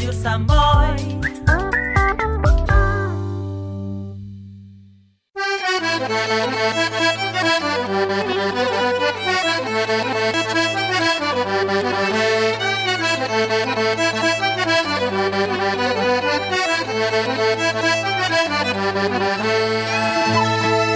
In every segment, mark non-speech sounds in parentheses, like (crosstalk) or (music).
Radio Samboy. (laughs)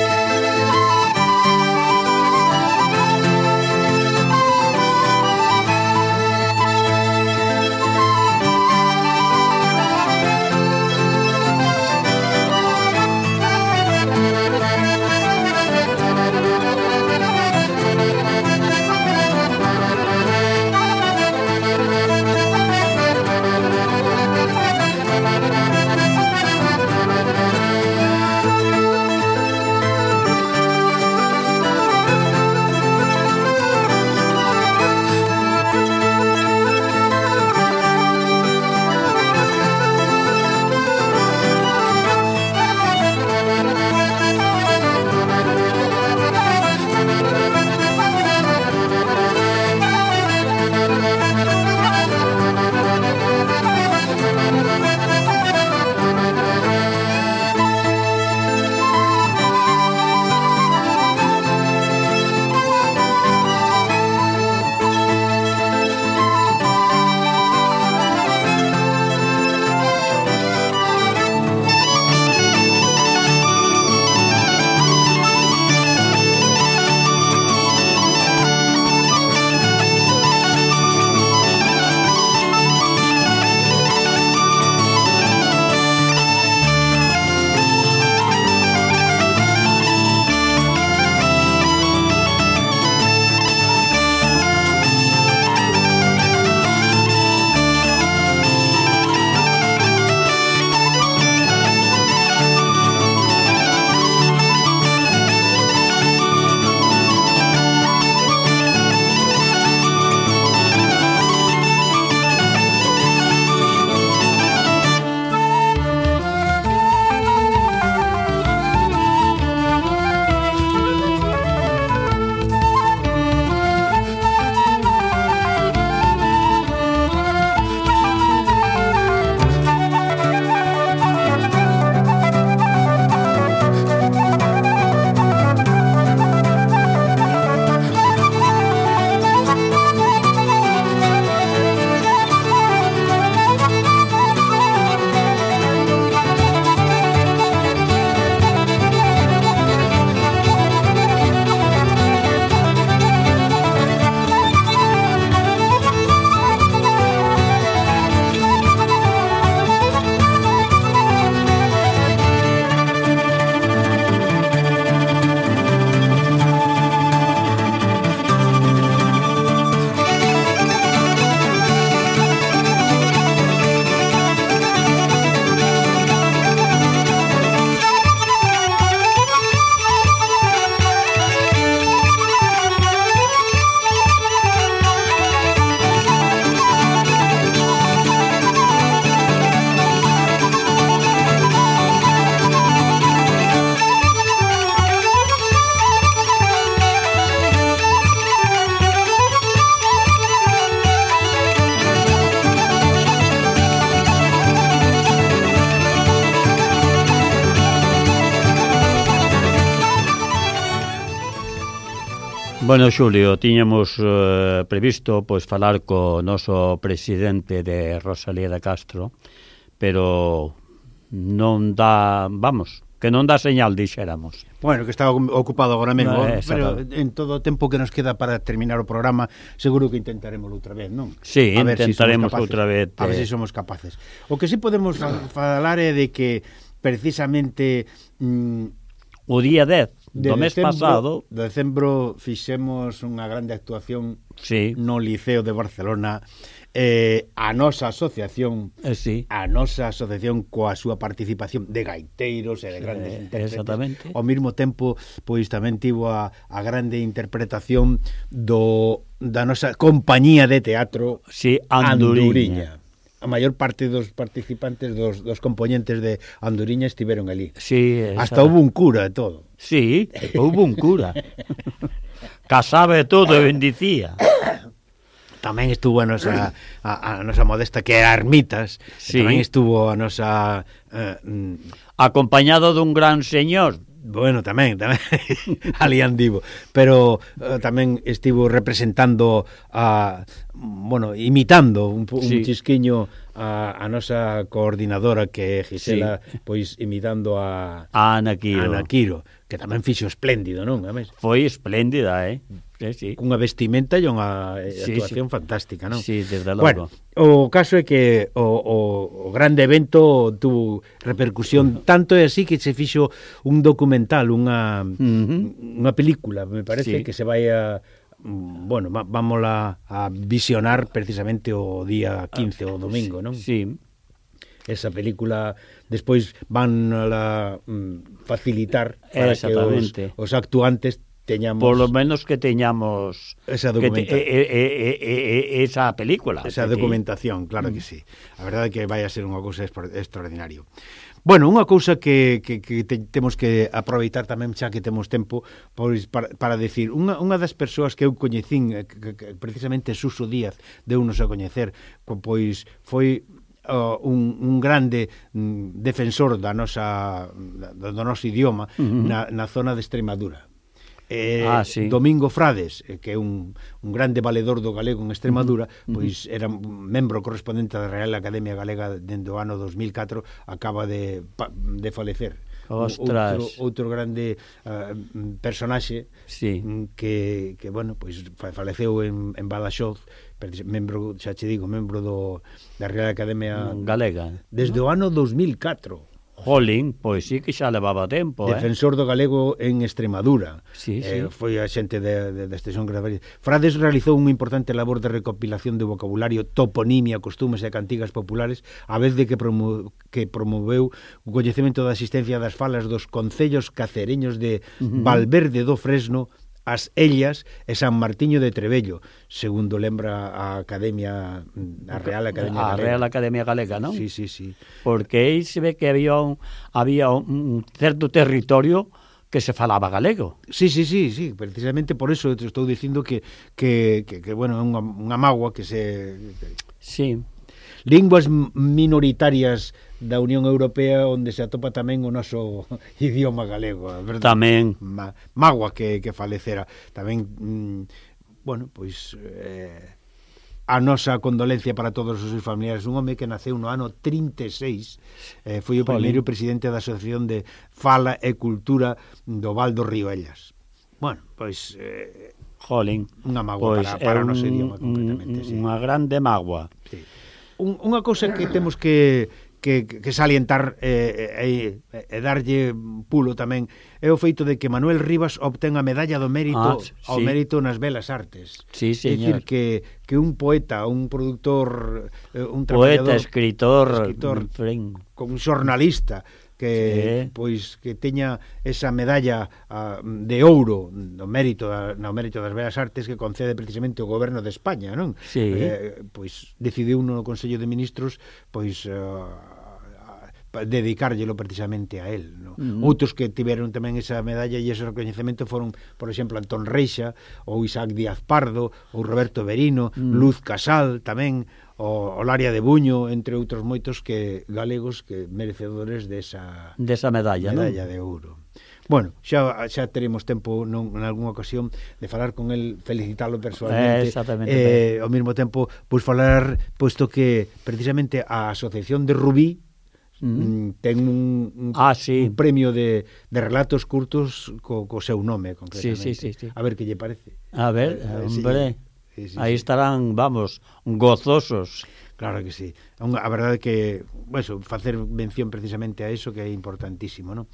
Bueno, Xulio, tiñamos eh, previsto pois falar co noso presidente de Rosalía de Castro, pero non dá, vamos, que non dá señal, dixéramos. Bueno, que está ocupado agora mesmo, no, eh, pero en todo o tempo que nos queda para terminar o programa, seguro que intentaremos outra vez, non? Sí, a ver intentaremos si outra vez. De... A ver se si eh. somos capaces. O que sí podemos falar é de que precisamente... Mm, o día 10 de do mes decembro, pasado... De decembro fixemos unha grande actuación sí. no Liceo de Barcelona eh, a nosa asociación eh, sí. a nosa asociación coa súa participación de gaiteiros e de grandes eh, intérpretes exactamente. ao mesmo tempo pois tamén tivo a, a grande interpretación do da nosa compañía de teatro sí, Anduriña, Anduriña a maior parte dos participantes dos, dos componentes de Andoriña estiveron ali. Sí, esa... Hasta houve un cura e todo. Sí, houve un cura. (laughs) Casaba e todo e bendicía. Tamén estuvo a nosa a, a nosa modesta que era Ermitas, sí. tamén estuvo a nosa eh, mm, acompañado dun gran señor Bueno, tamén, tamén (laughs) ali andivo, pero uh, tamén estivo representando a bueno, imitando un, un sí. chisquiño a, a nosa coordinadora que é Gisela, sí. pois imitando a a Ana Quiro. Ana Quiro, que tamén fixo espléndido, non? Ames? Foi espléndida, eh? Sí, sí. Cunha vestimenta e unha eh, sí, actuación sí. fantástica, non? Sí, desde logo. Bueno, o caso é que o, o, o grande evento tuvo repercusión tanto é así que se fixo un documental, unha, uh -huh. unha película, me parece, sí. que se vai a Mm, bueno, vamos a, a visionar precisamente o día 15 o domingo, non? Sí. Esa película despois van a mm, facilitar para que os, os actuantes teñamos por lo menos que teñamos esa documentación esa película. Esa documentación, que... claro que mm. sí. A verdade é que vai a ser unha cousa extraordinario. Bueno, unha cousa que, que, que te, temos que aproveitar tamén xa que temos tempo pois, para, para decir, unha, unha das persoas que eu coñecín, eh, que, que, precisamente Suso Díaz, de unos a coñecer, pois foi uh, un, un grande mm, defensor da nosa, da, do noso idioma uh -huh. na, na zona de Extremadura eh, ah, sí. Domingo Frades, eh, que é un, un grande valedor do galego en Extremadura, uh -huh. pois era membro correspondente da Real Academia Galega dende o ano 2004, acaba de, de falecer. Ostras. Outro, outro grande uh, personaxe sí. Mm, que, que, bueno, pois faleceu en, en Badaxoz, membro, xa che digo, membro do, da Real Academia Galega. Desde ¿no? o ano 2004. Jolín, pois sí que xa levaba tempo eh. Defensor eh? do galego en Extremadura sí, eh, sí. Eh, Foi a xente de, de, de Estación Gravaria Frades realizou unha importante labor de recopilación de vocabulario Toponimia, costumes e cantigas populares A vez de que, promo, que promoveu o coñecemento da asistencia das falas Dos concellos cacereños de uh -huh. Valverde do Fresno as Ellas e San Martiño de Trebello, segundo lembra a Academia a Real Academia a Galega. A Real Academia Galega, non? Sí, sí, sí. Porque aí se ve que había un, había un certo territorio que se falaba galego. Sí, sí, sí, sí, precisamente por eso te estou dicindo que que, que, que bueno, é unha, unha magua que se Sí linguas minoritarias da Unión Europea onde se atopa tamén o noso (laughs) idioma galego, verdade? Tamén. Ma, magua que, que falecera. Tamén, mm, bueno, pois... Eh, a nosa condolencia para todos os seus familiares un home que naceu no ano 36 eh, foi o primeiro presidente da Asociación de Fala e Cultura do Val do Río Ellas bueno, pois eh, Jolín. Unha magua pois, para, para é o noso idioma completamente. Un, sí. Unha grande magua. Sí un, unha cousa que temos que que, que salientar eh, e, e, e darlle pulo tamén é o feito de que Manuel Rivas obtén a medalla do mérito ah, sí. ao mérito nas belas artes. Sí, señor. É dicir que que un poeta, un produtor, eh, un poeta, escritor, escritor con un xornalista que sí. pois que teña esa medalla a, de ouro no mérito da, no mérito das Belas Artes que concede precisamente o goberno de España, non? Sí. Eh, pois decidiu no Consello de Ministros pois uh, dedicárllelo precisamente a él. ¿no? Mm. Mm-hmm. Outros que tiveron tamén esa medalla e ese recoñecemento foron, por exemplo, Antón Reixa, ou Isaac Díaz Pardo, ou Roberto Berino, mm. Luz Casal tamén, o Olaria de Buño, entre outros moitos que galegos que merecedores desa desa medalla, medalla non? de ouro. Bueno, xa xa teremos tempo non en algunha ocasión de falar con el, felicitalo persoalmente. Eh, exactamente. Eh, ao mesmo tempo, pois falar posto que precisamente a Asociación de Rubí mm-hmm. mm. ten un, un, ah, sí. un premio de, de relatos curtos co, co seu nome, concretamente. Sí, sí, sí, sí. A ver que lle parece. A ver, eh, a ver hombre. Si, Sí, sí, Aí estarán, vamos, gozosos. Claro que sí. A verdade que, bueno, facer mención precisamente a eso que é importantísimo, non?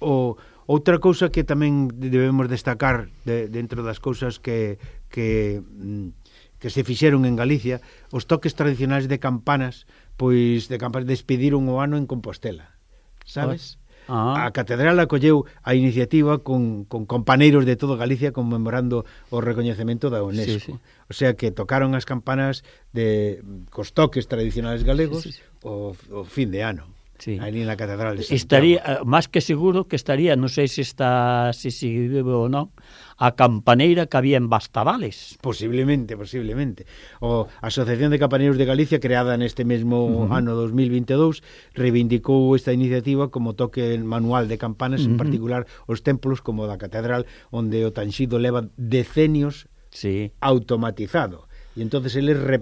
O outra cousa que tamén debemos destacar de, dentro das cousas que que mm, que se fixeron en Galicia, os toques tradicionais de campanas, pois de campanas despediron o ano en Compostela. Sabes? Ah. A Catedral acolleu a iniciativa con, con companeiros de todo Galicia conmemorando o recoñecemento da UNESCO. Sí, sí. O sea que tocaron as campanas de cos toques tradicionales galegos sí, sí, sí. O, o fin de ano sí. ali na Catedral de Santiago. Eh, estaría, máis que seguro que estaría, non sei se está, se sigue vivo ou non, a campaneira que había en Bastavales. Posiblemente, posiblemente. O a Asociación de Campaneiros de Galicia, creada neste mesmo uh -huh. ano 2022, reivindicou esta iniciativa como toque manual de campanas, uh -huh. en particular os templos como da Catedral, onde o tanxido leva decenios sí. automatizado. E entonces eles re,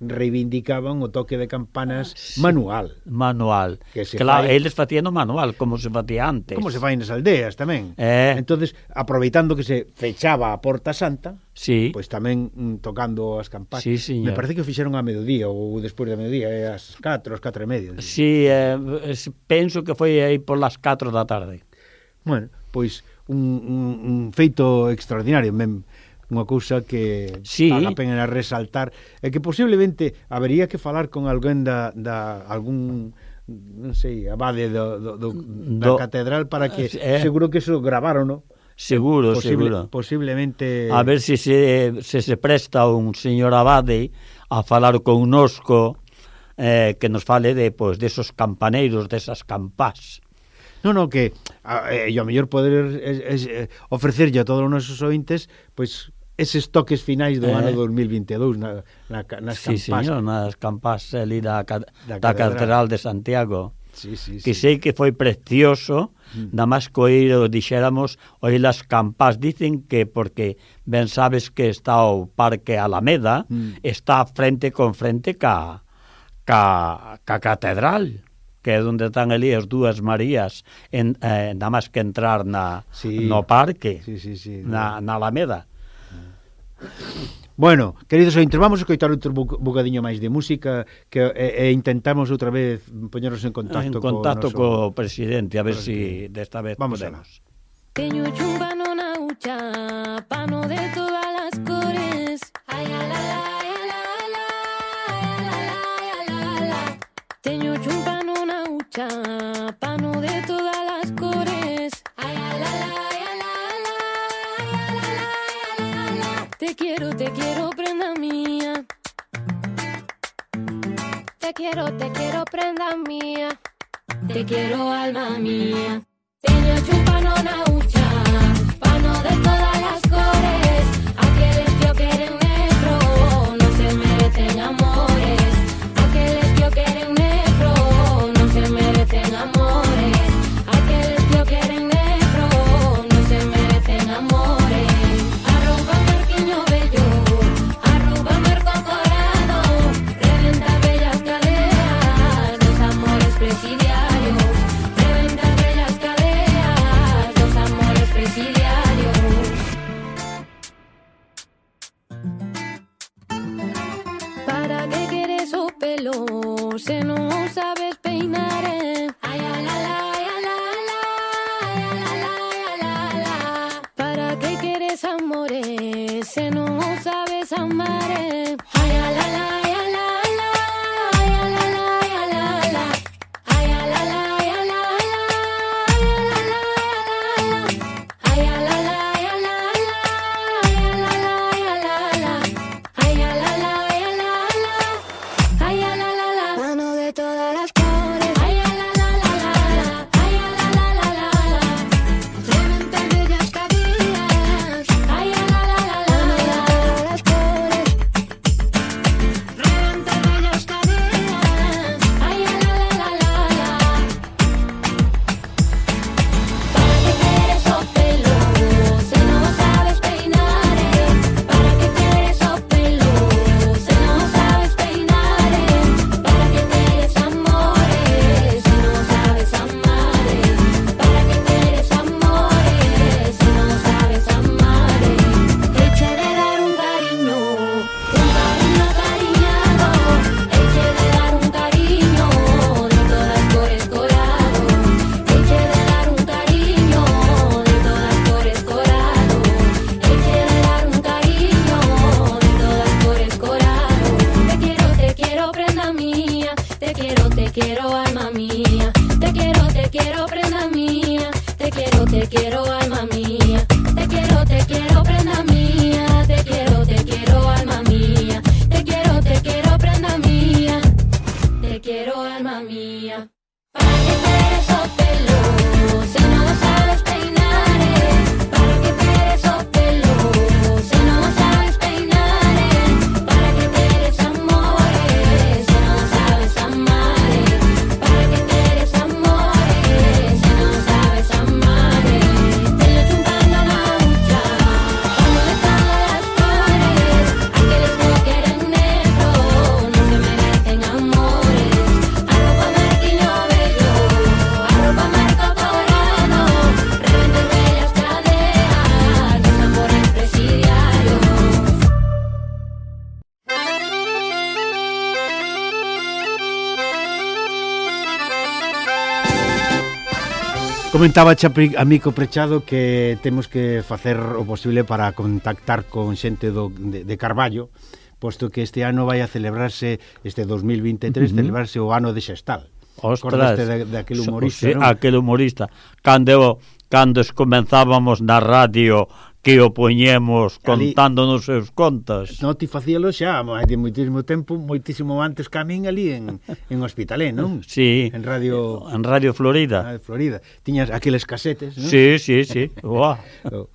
reivindicaban o toque de campanas ah, sí. manual. Manual. Que se claro, fai... eles facían o manual, como se facía antes. Como se fai nas aldeas tamén. Eh... entonces aproveitando que se fechaba a Porta Santa, sí. pois pues tamén mm, tocando as campanas. Sí, señor. Me parece que o fixeron a mediodía ou despois da de mediodía, eh, as 4, as 4 e media. Sí, eh, penso que foi aí por las 4 da tarde. Bueno, pois un, un, un feito extraordinario. Me, unha cousa que sí. vale a pena resaltar e que posiblemente habería que falar con alguén da, da algún non sei, abade do, do, do, do da catedral para que eh, eh, seguro que eso gravaron, no? Seguro, Posible, seguro. Posiblemente... A ver se se, se se presta un señor abade a falar con nosco eh, que nos fale de pois pues, desos campaneiros, desas campás. No, no, que a, eh, yo a mellor poder es, es, eh, ofrecerlle a todos os nosos ointes pois pues, eses toques finais do eh, ano 2022 na, na, nas sí, campás. Señor, nas campás eh, ali da, da, da Catedral de Santiago. Sí, sí, que sí. sei que foi precioso, mm. nada máis coiro, dixéramos, oi las campás, dicen que porque ben sabes que está o Parque Alameda, mm. está frente con frente ca, ca, ca catedral que é onde están ali as dúas Marías en, eh, nada máis que entrar na, sí. no parque sí, sí, sí, na, na Alameda Bueno, queridos ointes, vamos escoitar outro bocadiño máis de música que e, e intentamos outra vez poñernos en contacto, en contacto co, noso... co presidente a ver si desta vez vamos podemos. Teño chumba non aucha, pano de toda quiero, te quiero, prenda mía. Te quiero, te quiero, prenda mía. Te quiero, alma mía. Teño chupano na ucha, pano de todas las cores. Aqueles que queren negro, no se merecen amores. Comentaba xa a Prechado que temos que facer o posible para contactar con xente do, de, de Carballo posto que este ano vai a celebrarse este 2023 uh -huh. celebrarse o ano de Xestal Ostras, de, de aquel humorista, so, sí, non? aquel humorista. Cando, cando comenzábamos na radio que o poñemos ali, contándonos seus contas. Non ti facíalo xa, hai de moitísimo tempo, moitísimo antes que a min ali en, en Hospitalé, non? (laughs) Sí. En Radio... En Radio Florida. Ah, Radio Florida. Tiñas aqueles casetes, non? Sí, sí, sí. (laughs) O,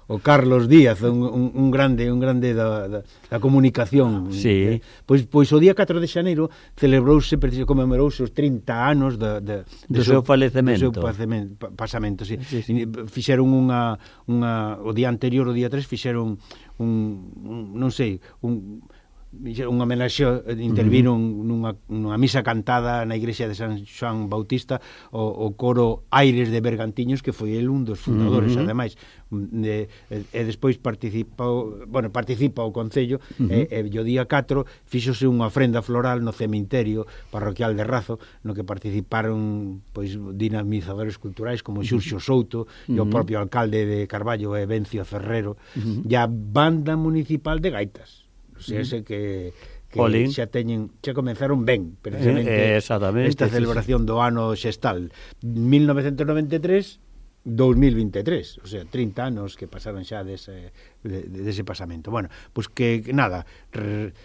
o Carlos Díaz, un, un, un grande un grande da, da, da comunicación. Sí. Eh? Pois, pois o día 4 de xaneiro celebrouse, conmemorouse os 30 anos da, da, do, seu, seu falecemento. Do seu pasamento, sí. sí, sí. Fixeron unha, unha, o día anterior día 3 fixeron un, un non sei, un un homenaxe eh, interviron uh -huh. nunha, nunha misa cantada na igrexa de San Xoán Bautista o, o coro Aires de Bergantiños que foi el un dos fundadores uh -huh. ademais de, e, e despois participou bueno, participa o Concello uh -huh. e, e o día 4 fixose unha ofrenda floral no cemiterio parroquial de Razo no que participaron pois dinamizadores culturais como Xurxo Souto uh -huh. e o propio alcalde de Carballo e Bencio Ferrero uh -huh. e a banda municipal de Gaitas se ese que que Olín. xa teñen xa comenzaron ben precisamente eh, eh exactamente, esta celebración sí, sí. do ano xestal 1993 2023, o sea, 30 anos que pasaron xa dese, de, dese pasamento. Bueno, pois pues que, nada, re,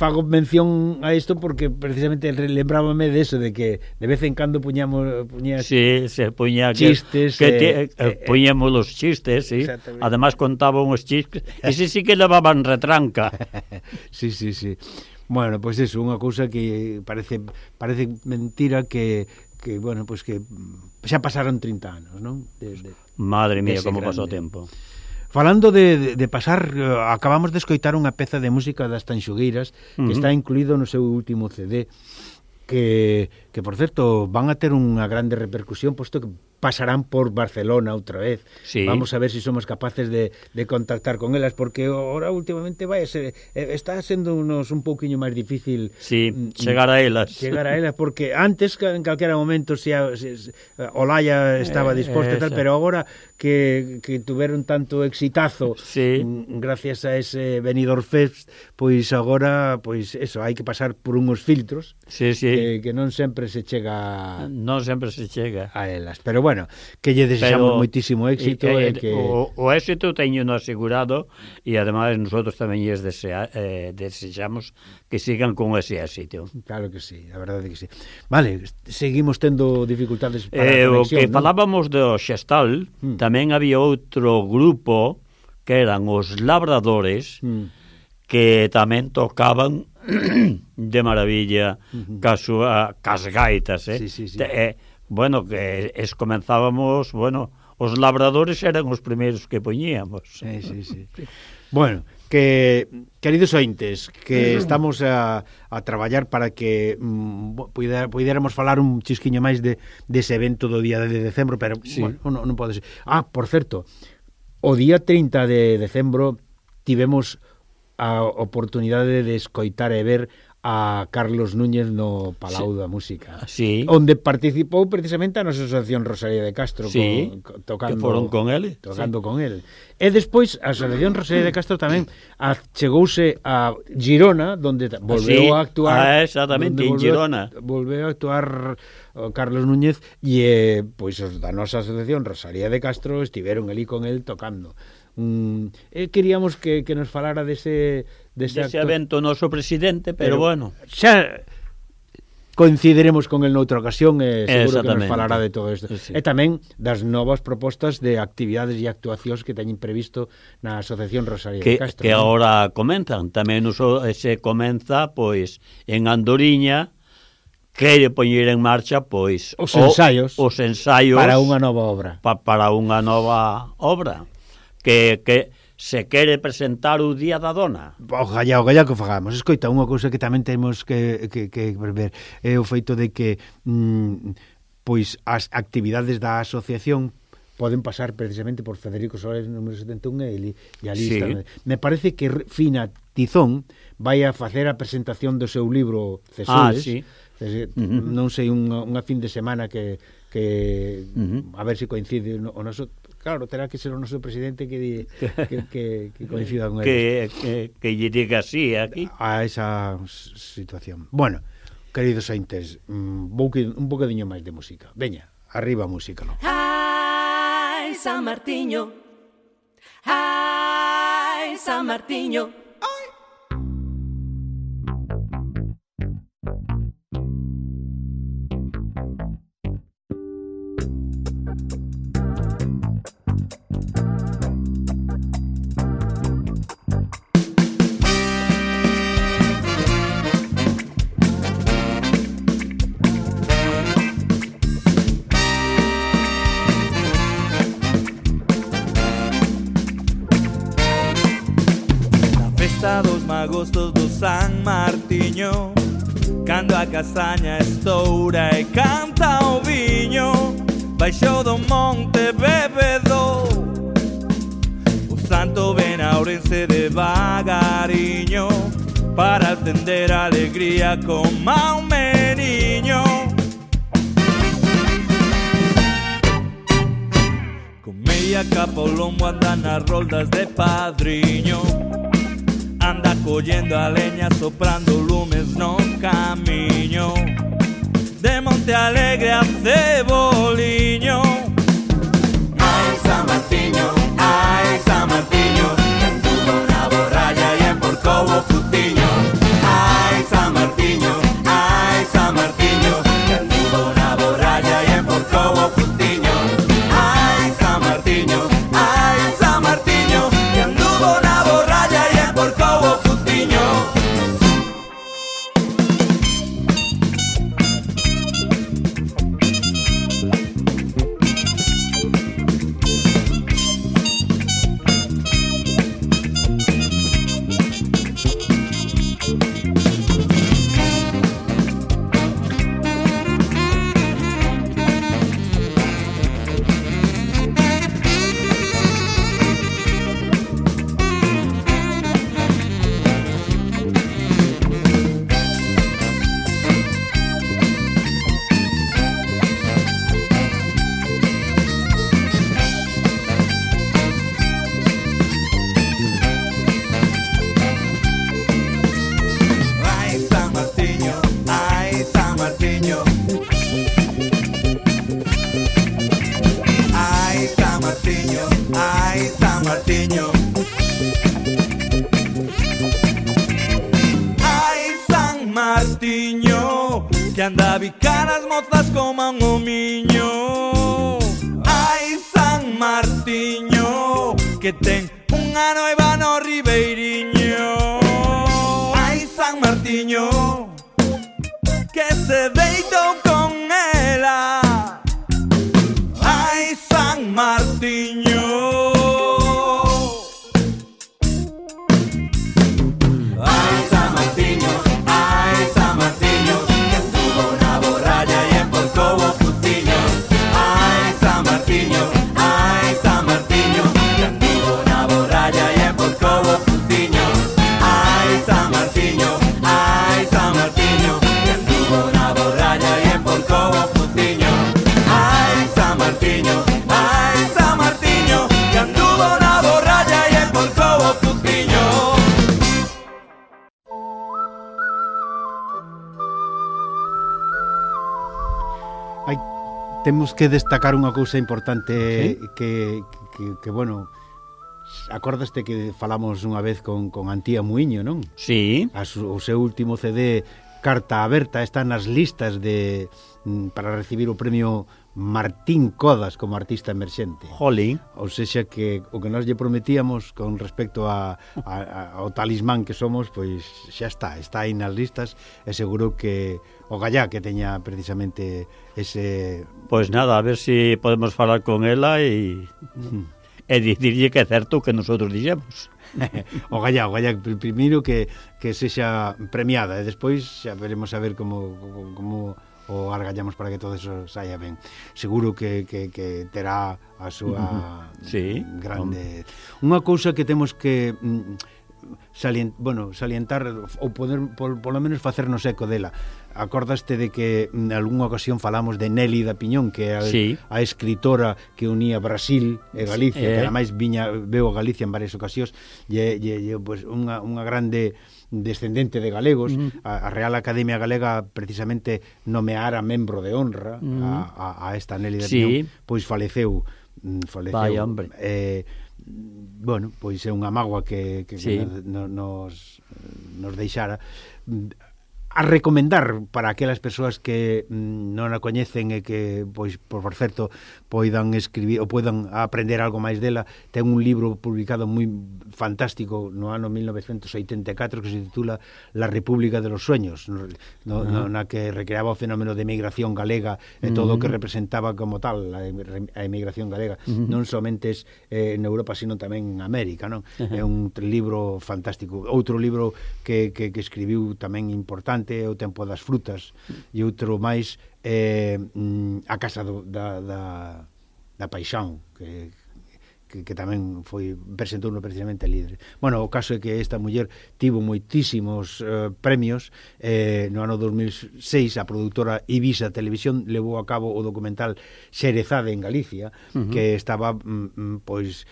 fago mención a isto porque precisamente lembrábame de eso, de que de vez en cando puñamos puñas sí, se puña chistes. Que, que eh, te, eh, puñamos eh, los chistes, sí. Además contaban os chistes. Ese sí que levaban retranca. (laughs) sí, sí, sí. Bueno, pois pues eso, unha cousa que parece parece mentira que que bueno, pois pues que xa pasaron 30 anos, non? Madre mía, como pasou o tempo. Falando de, de pasar, eh, acabamos de escoitar unha peza de música das Tanxugueiras que uh -huh. está incluído no seu último CD que, que por certo van a ter unha grande repercusión posto que pasarán por Barcelona outra vez. Sí. Vamos a ver se si somos capaces de, de contactar con elas porque ahora últimamente vai ser eh, está sendo unos un pouquiño máis difícil sí, mm, chegar a elas. Chegar a elas porque antes en calquera momento se, se, se eh, Olaya estaba disposta eh, tal, pero agora que, que tuveron tanto exitazo sí. gracias a ese Benidorm Fest, pois agora, pois eso, hai que pasar por unos filtros sí, sí. Que, que non sempre se chega non sempre se chega a elas, pero bueno, que lle desexamos moitísimo éxito e, e, e que... o, o éxito teño no asegurado e ademais nosotros tamén lles desea, eh, desexamos que sigan con ese éxito. Claro que sí, a verdade que sí. Vale, seguimos tendo dificultades para eh, a conexión, o que ¿no? falábamos do Xestal, hmm tamén había outro grupo que eran os labradores mm. que tamén tocaban (clears throat) de maravilla uh -huh. cas gaitas, eh? Sí, sí, sí. Te, eh bueno, que es comenzábamos, bueno, os labradores eran os primeiros que poñíamos. Sí, sí, sí. (laughs) bueno, que, queridos ointes, que mm. estamos a, a traballar para que mm, puider, puidéramos falar un chisquiño máis de, dese evento do día de decembro, pero sí. bueno, non, non pode ser. Ah, por certo, o día 30 de decembro tivemos a oportunidade de escoitar e ver a Carlos Núñez no Palau sí. da Música. Sí. Onde participou precisamente a nosa asociación Rosalía de Castro sí. con, con, tocando que foron con ele, tocando sí. con el. E despois a asociación Rosalía de Castro tamén chegouse a Girona donde volveu ah, sí. a actuar. Ah, exactamente, en Girona. Volveu a actuar Carlos Núñez e eh, pois os da nosa asociación Rosalía de Castro estiveron ali con el tocando. Mm, eh, queríamos que, que nos falara dese de dese, dese evento noso presidente, pero, pero bueno. Xa coincidiremos con el noutra ocasión e eh, seguro que nos falará de todo isto. Sí. E tamén das novas propostas de actividades e actuacións que teñen previsto na Asociación Rosario que, de Castro. Que ¿no? agora comenzan, tamén uso, se comeza pois en Andoriña quere poñer en marcha pois os ensaios, o, os ensaios para unha nova obra. Pa, para unha nova obra que que se quere presentar o Día da Dona. Ojalá, ojalá que fagamos. Escoita, unha cousa que tamén temos que, que, que ver é o feito de que mm, pois as actividades da asociación poden pasar precisamente por Federico Soares número 71 e, e ali sí. Está. Me parece que Fina Tizón vai a facer a presentación do seu libro Cesores. Ah, sí. Cesores, uh -huh. Non sei, unha, unha fin de semana que, que uh -huh. a ver se coincide o noso claro, terá que ser o noso presidente que di, que, que, que coincida con (laughs) que, eles. Que, que lle diga así aquí. A esa situación. Bueno, queridos aintes, mm, vou que, un bocadiño máis de música. Veña, arriba música, no. Ai, San Martiño, ai, San Martiño, a castaña estoura e canta o viño. Baixo do monte bebedo O santo ven a Ourense devagariño Para atender a alegría con mau meniño. Con meia capa o lomo andan as roldas de padriño anda collendo a leña soprando lumes no camiño. De Monte Alegre a Ceboliño. Ai San Martiño, ai San Martiño que tuvo na borralla e en Porcovo bicar as mozas como un miño Ai, San Martiño Que ten que destacar unha cousa importante ¿Sí? que, que, que, bueno, Acordaste que falamos unha vez con, con Antía Muiño, non? Sí. A su, o seu último CD Carta Aberta está nas listas de mm, para recibir o premio Martín Codas como artista emerxente. Jolín. Ou sexa que o que nós lle prometíamos con respecto a, a, a ao talismán que somos, pois xa está, está aí nas listas e seguro que o Gallá que teña precisamente ese Pois nada, a ver se si podemos falar con ela e hmm. e dicirlle que é certo que nosotros dixemos. (laughs) o Gallá, o Gallá primeiro que que sexa premiada e despois xa veremos a ver como como o argallamos para que todo eso saia ben. Seguro que, que, que terá a súa sí, grande... Unha cousa que temos que mm, salient, bueno, salientar ou poder por, polo menos facernos eco dela. Acordaste de que mm, en algunha ocasión falamos de Nélida Piñón, que é a, sí. a escritora que unía Brasil e Galicia, eh. que ademais viña veo Galicia en varias ocasións, e, e, e pues, unha, unha grande descendente de galegos, mm. a, a Real Academia Galega precisamente nomeara membro de honra mm. a, a, a esta Nelly de sí. Piñón, pois faleceu mm, faleceu. Vai, hombre. Eh, bueno, pois é unha mágoa que, que, sí. que nos, nos deixara a recomendar para aquelas persoas que mm, non a coñecen e que pois por certo poidan escribir ou poidan aprender algo máis dela, ten un libro publicado moi fantástico no ano 1984 que se titula La República de los Sueños, no, no, uh -huh. na que recreaba o fenómeno de emigración galega e todo o uh -huh. que representaba como tal a, a emigración galega, uh -huh. non somente es, eh, en Europa, sino tamén en América, non? Uh -huh. É un libro fantástico. Outro libro que que que escribiu tamén importante é o tempo das frutas e outro máis eh, a casa do, da, da, da paixón que, que, que tamén foi presentou no precisamente líder. Bueno, o caso é que esta muller tivo moitísimos eh, premios eh, no ano 2006 a produtora Ibiza Televisión levou a cabo o documental Xerezade en Galicia uh -huh. que estaba mm, mm pois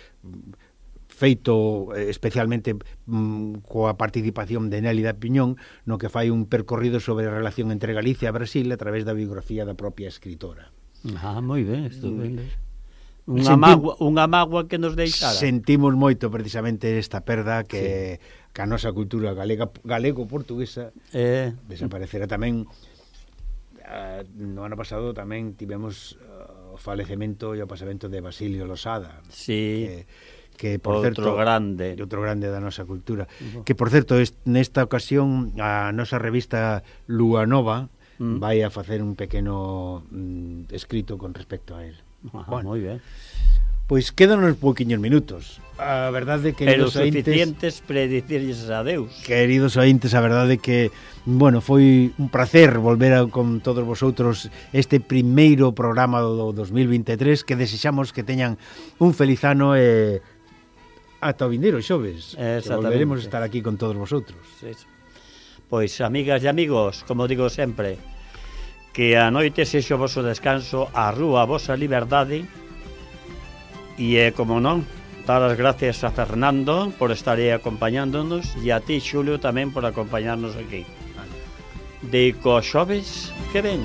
feito eh, especialmente mm, coa participación de Nélida Piñón, no que fai un percorrido sobre a relación entre Galicia e Brasil a través da biografía da propia escritora. Ah, moi ben, estupendo. Mm. Unha Sentim... magua, unha mágoa que nos deixara. Sentimos moito precisamente esta perda que sí. que a nosa cultura galega galego-portuguesa eh... desaparecerá tamén uh, no ano pasado tamén tivemos uh, o falecemento e o pasamento de Basilio Losada. Sí. Que, que por outro certo grande, outro grande da nosa cultura, uh -huh. que por certo est, nesta ocasión a nosa revista Lua Nova uh -huh. vai a facer un pequeno mm, escrito con respecto a él. Ah, bueno, moi ben. Pois quedan uns pouquiños minutos. A verdade que Pero suficientes para dicirlles adeus. Queridos ointes, a verdade que bueno, foi un placer volver a, con todos vosotros este primeiro programa do 2023 que desexamos que teñan un feliz ano e eh, ata o vindeiro xoves. Volveremos estar aquí con todos vosotros. Sí. Pois, amigas e amigos, como digo sempre, que a noite sexo o descanso, a rúa a vosa liberdade e, eh, como non, dar as gracias a Fernando por estar aí acompañándonos e a ti, Xulio, tamén por acompañarnos aquí. Vale. De co xoves que ven.